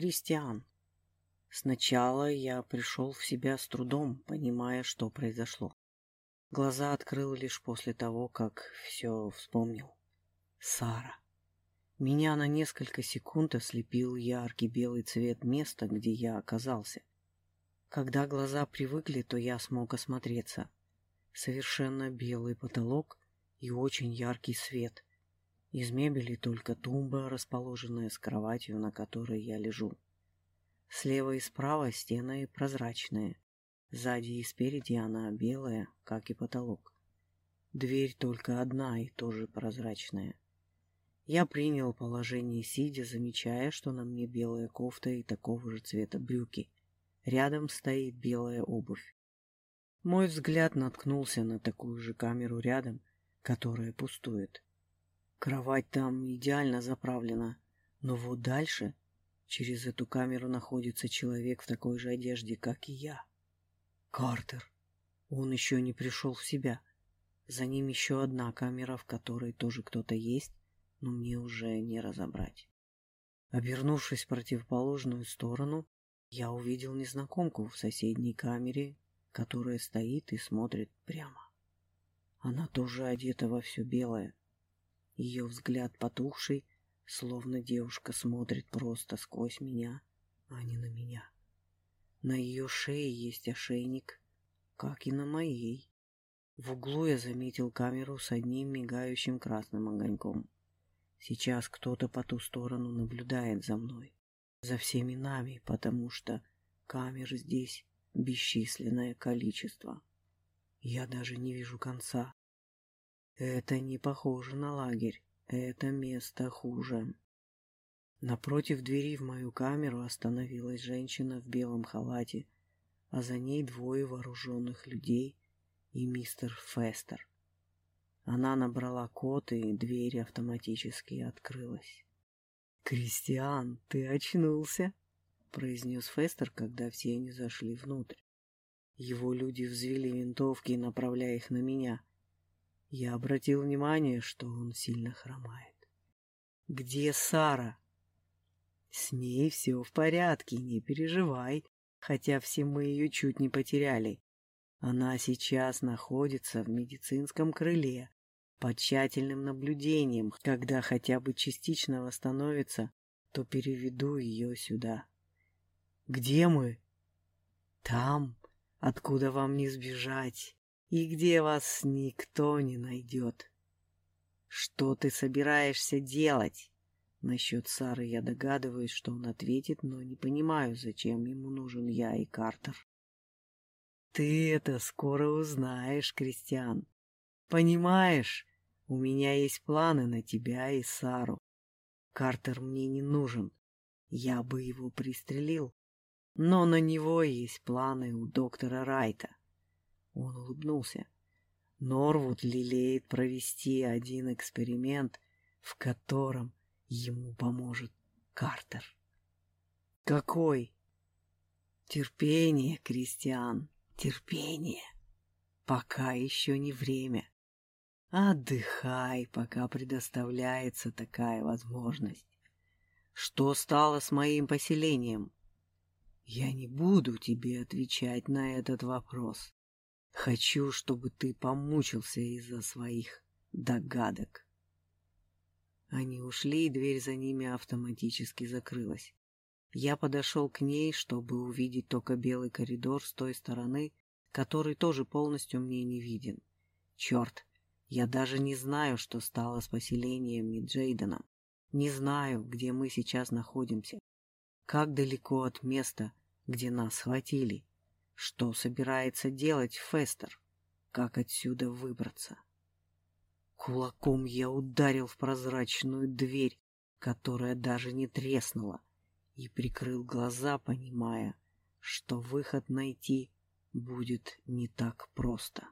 Кристиан. Сначала я пришел в себя с трудом, понимая, что произошло. Глаза открыл лишь после того, как все вспомнил. Сара. Меня на несколько секунд ослепил яркий белый цвет места, где я оказался. Когда глаза привыкли, то я смог осмотреться. Совершенно белый потолок и очень яркий свет. Из мебели только тумба, расположенная с кроватью, на которой я лежу. Слева и справа стены прозрачные. Сзади и спереди она белая, как и потолок. Дверь только одна и тоже прозрачная. Я принял положение сидя, замечая, что на мне белая кофта и такого же цвета брюки. Рядом стоит белая обувь. Мой взгляд наткнулся на такую же камеру рядом, которая пустует. Кровать там идеально заправлена, но вот дальше через эту камеру находится человек в такой же одежде, как и я. Картер. Он еще не пришел в себя. За ним еще одна камера, в которой тоже кто-то есть, но мне уже не разобрать. Обернувшись в противоположную сторону, я увидел незнакомку в соседней камере, которая стоит и смотрит прямо. Она тоже одета во все белое. Ее взгляд потухший, словно девушка смотрит просто сквозь меня, а не на меня. На ее шее есть ошейник, как и на моей. В углу я заметил камеру с одним мигающим красным огоньком. Сейчас кто-то по ту сторону наблюдает за мной, за всеми нами, потому что камер здесь бесчисленное количество. Я даже не вижу конца. Это не похоже на лагерь, это место хуже. Напротив двери в мою камеру остановилась женщина в белом халате, а за ней двое вооруженных людей и мистер Фестер. Она набрала код, и дверь автоматически открылась. «Кристиан, ты очнулся?» — произнес Фестер, когда все они зашли внутрь. Его люди взвели винтовки, направляя их на меня. Я обратил внимание, что он сильно хромает. «Где Сара?» «С ней все в порядке, не переживай, хотя все мы ее чуть не потеряли. Она сейчас находится в медицинском крыле, под тщательным наблюдением. Когда хотя бы частично восстановится, то переведу ее сюда. Где мы? Там, откуда вам не сбежать, и где вас никто не найдет. Что ты собираешься делать? Насчет Сары я догадываюсь, что он ответит, но не понимаю, зачем ему нужен я и Картер. Ты это скоро узнаешь, Кристиан. Понимаешь, у меня есть планы на тебя и Сару. Картер мне не нужен. Я бы его пристрелил. Но на него есть планы у доктора Райта. Он улыбнулся. Норвуд лелеет провести один эксперимент, в котором ему поможет Картер. Какой? Терпение, Кристиан, терпение. Пока еще не время. Отдыхай, пока предоставляется такая возможность. Что стало с моим поселением? Я не буду тебе отвечать на этот вопрос. Хочу, чтобы ты помучился из-за своих догадок. Они ушли, и дверь за ними автоматически закрылась. Я подошел к ней, чтобы увидеть только белый коридор с той стороны, который тоже полностью мне не виден. Черт, я даже не знаю, что стало с поселением и. Не знаю, где мы сейчас находимся. Как далеко от места, где нас схватили. Что собирается делать Фестер? Как отсюда выбраться? Кулаком я ударил в прозрачную дверь, которая даже не треснула, и прикрыл глаза, понимая, что выход найти будет не так просто.